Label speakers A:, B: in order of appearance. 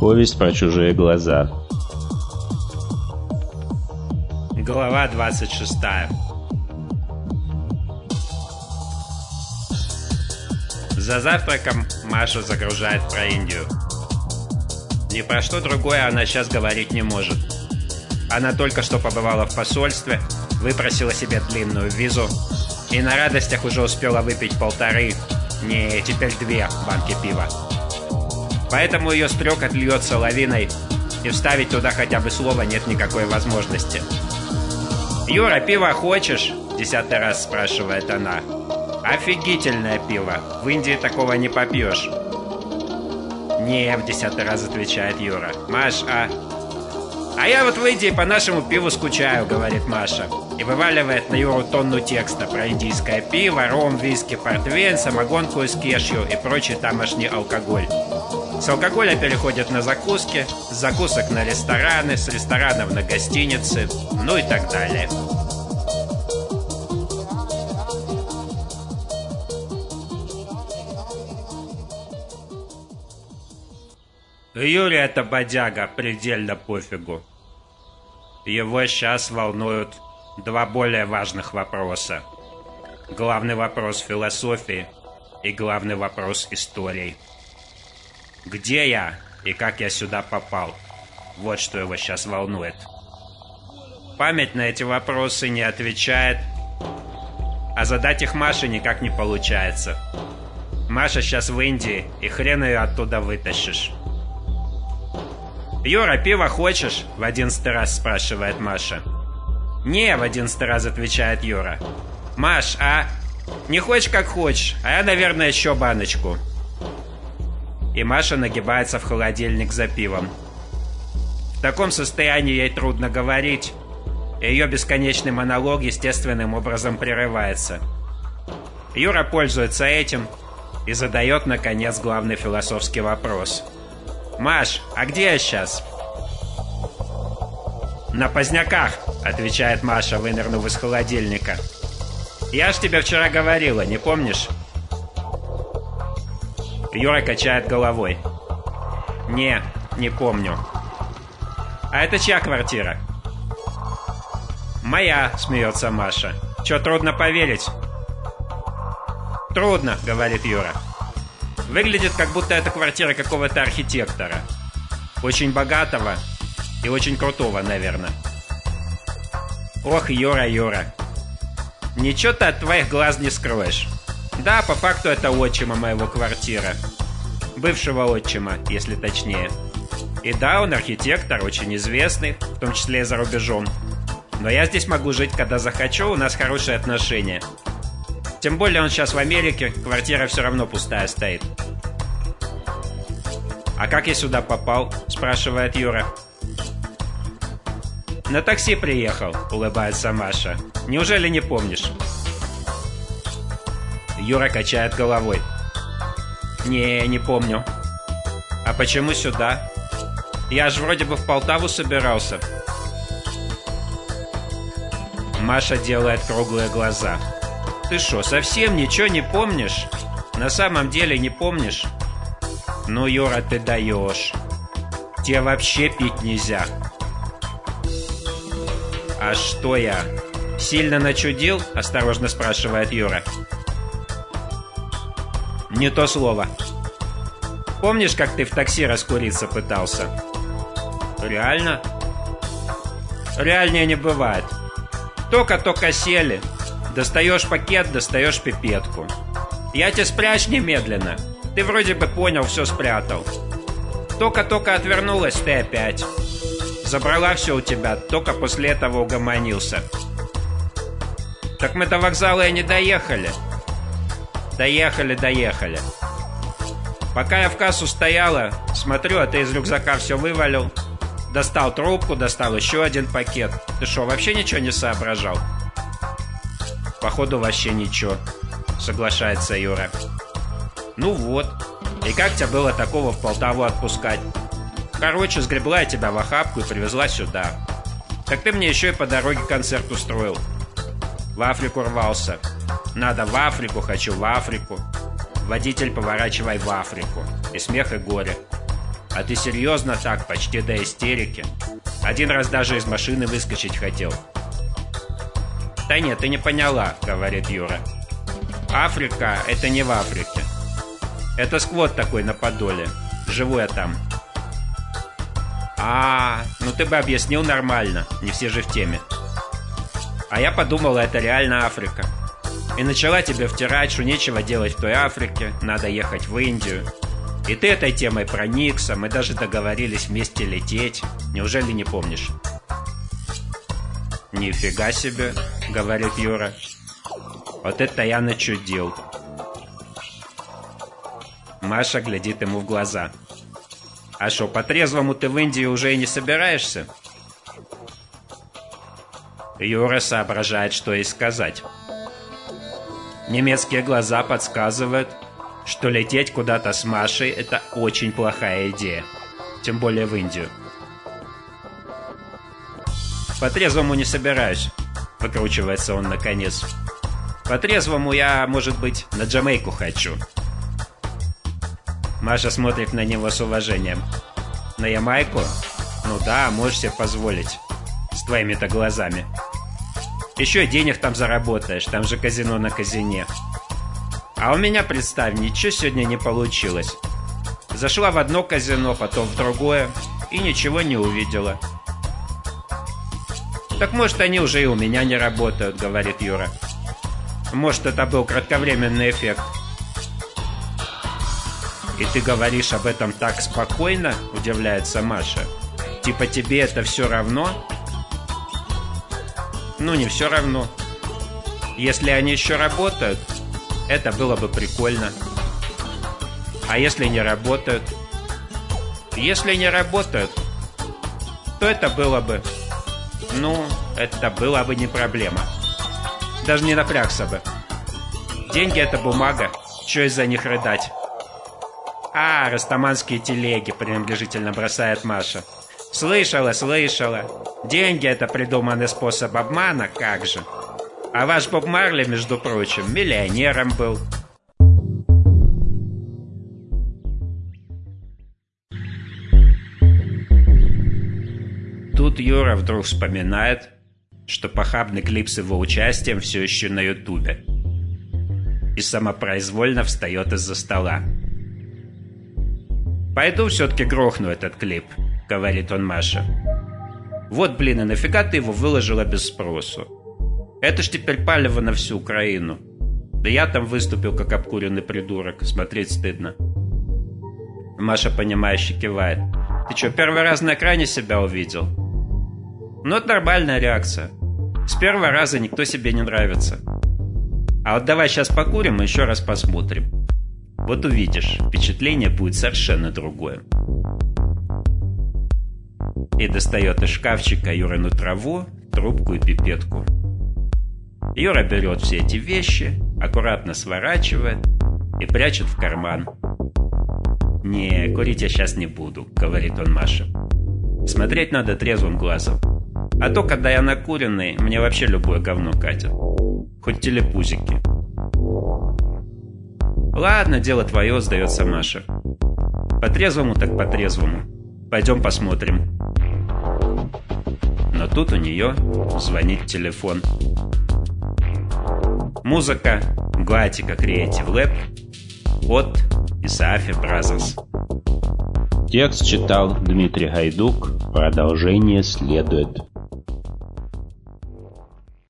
A: Повесть про чужие глаза.
B: Глава 26. За завтраком Машу загружает про Индию. Ни про что другое она сейчас говорить не может. Она только что побывала в посольстве, выпросила себе длинную визу и на радостях уже успела выпить полторы, не, теперь две банки пива. Поэтому ее стрек отольется лавиной, и вставить туда хотя бы слово нет никакой возможности. «Юра, пиво хочешь?» – десятый раз спрашивает она. «Офигительное пиво. В Индии такого не попьешь». «Не», – в десятый раз отвечает Юра. «Маш, а...» «А я вот в Индии по нашему пиву скучаю», — говорит Маша. И вываливает на Юру тонну текста про индийское пиво, ром, виски, портвейн, самогонку из кешью и прочий тамошний алкоголь. С алкоголя переходят на закуски, с закусок на рестораны, с ресторанов на гостиницы, ну и так далее. Юрия это бодяга, предельно пофигу. Его сейчас волнуют два более важных вопроса. Главный вопрос философии и главный вопрос истории. Где я и как я сюда попал? Вот что его сейчас волнует. Память на эти вопросы не отвечает, а задать их Маше никак не получается. Маша сейчас в Индии, и хрен ее оттуда вытащишь. «Юра, пиво хочешь?» — в одиннадцатый раз спрашивает Маша. «Не», — в одиннадцатый раз отвечает Юра. «Маш, а не хочешь как хочешь, а я, наверное, еще баночку». И Маша нагибается в холодильник за пивом. В таком состоянии ей трудно говорить, ее бесконечный монолог естественным образом прерывается. Юра пользуется этим и задает, наконец, главный философский вопрос — «Маш, а где я сейчас?» «На поздняках», — отвечает Маша, вынырнув из холодильника. «Я ж тебе вчера говорила, не помнишь?» Юра качает головой. «Не, не помню». «А это чья квартира?» «Моя», — смеется Маша. «Чё, трудно поверить?» «Трудно», — говорит Юра. Выглядит, как будто это квартира какого-то архитектора. Очень богатого и очень крутого, наверное. Ох, Юра, Юра. Ничего ты от твоих глаз не скроешь. Да, по факту это отчима моего квартира. Бывшего отчима, если точнее. И да, он архитектор, очень известный, в том числе и за рубежом. Но я здесь могу жить, когда захочу, у нас хорошие отношения. Тем более он сейчас в Америке, квартира все равно пустая стоит. «А как я сюда попал?» – спрашивает Юра. «На такси приехал», – улыбается Маша. «Неужели не помнишь?» Юра качает головой. «Не, не помню». «А почему сюда?» «Я же вроде бы в Полтаву собирался». Маша делает круглые глаза. Ты что, совсем ничего не помнишь? На самом деле не помнишь? Ну, Юра, ты даешь. Тебе вообще пить нельзя. А что я? Сильно начудил? Осторожно спрашивает Юра. Не то слово. Помнишь, как ты в такси раскуриться пытался? Реально? Реальнее не бывает. Только-только сели, Достаешь пакет, достаешь пипетку. Я тебе спрячь немедленно. Ты вроде бы понял, все спрятал. Только-только отвернулась, ты опять. Забрала все у тебя, только после этого угомонился. Так мы до вокзала и не доехали. Доехали, доехали. Пока я в кассу стояла, смотрю, а ты из рюкзака все вывалил. Достал трубку, достал еще один пакет. Ты что, вообще ничего не соображал? Походу вообще ничего, соглашается Юра. Ну вот. И как тебя было такого в Полтаву отпускать? Короче, сгребла я тебя в охапку и привезла сюда. Так ты мне еще и по дороге концерт устроил. В Африку рвался. Надо в Африку, хочу в Африку. Водитель, поворачивай в Африку. И смех, и горе. А ты серьезно так, почти до истерики? Один раз даже из машины выскочить хотел. «Да нет, ты не поняла», — говорит Юра. «Африка — это не в Африке. Это сквот такой на Подоле. Живу я там». «А, ну ты бы объяснил нормально, не все же в теме». А я подумала, это реально Африка. И начала тебе втирать, что нечего делать в той Африке, надо ехать в Индию. И ты этой темой проникся, мы даже договорились вместе лететь. Неужели не помнишь? «Нифига себе», — говорит Юра. «Вот это я начудил». Маша глядит ему в глаза. «А что, по-трезвому ты в Индию уже и не собираешься?» Юра соображает, что и сказать. Немецкие глаза подсказывают, что лететь куда-то с Машей – это очень плохая идея. Тем более в Индию. По-трезвому не собираюсь, выкручивается он наконец. По-трезвому я, может быть, на Джамайку хочу. Маша смотрит на него с уважением. На Ямайку? Ну да, можешь себе позволить. С твоими-то глазами. Еще денег там заработаешь, там же казино на казине. А у меня, представь, ничего сегодня не получилось. Зашла в одно казино, потом в другое, и ничего не увидела. «Так может, они уже и у меня не работают», — говорит Юра. «Может, это был кратковременный эффект». «И ты говоришь об этом так спокойно?» — удивляется Маша. «Типа тебе это все равно?» «Ну, не все равно. Если они еще работают, это было бы прикольно. А если не работают? Если не работают, то это было бы ну, это было бы не проблема. Даже не напрягся бы. Деньги — это бумага. Что из-за них рыдать? А, растаманские телеги, пренебрежительно бросает Маша. Слышала, слышала. Деньги — это придуманный способ обмана, как же. А ваш Боб Марли, между прочим, миллионером был. Тут Юра вдруг вспоминает, что похабный клип с его участием все еще на ютубе. И самопроизвольно встает из-за стола. «Пойду все-таки грохну этот клип», — говорит он Маше. «Вот, блин, и нафига ты его выложила без спросу? Это ж теперь палево на всю Украину. Да я там выступил, как обкуренный придурок. Смотреть стыдно». Маша, понимающе кивает. «Ты что, первый раз на экране себя увидел?» Но это нормальная реакция. С первого раза никто себе не нравится. А вот давай сейчас покурим и еще раз посмотрим. Вот увидишь, впечатление будет совершенно другое. И достает из шкафчика Юрину траву, трубку и пипетку. Юра берет все эти вещи, аккуратно сворачивает и прячет в карман. «Не, курить я сейчас не буду», — говорит он Маше. «Смотреть надо трезвым глазом. А то, когда я накуренный, мне вообще любое говно катит. Хоть телепузики. Ладно, дело твое, сдается Маша. По-трезвому так по-трезвому. Пойдем посмотрим. Но тут у нее звонит телефон. Музыка Гуатика Creative Lab от И Saafi Brothers.
A: Текст читал Дмитрий Гайдук. Продолжение следует.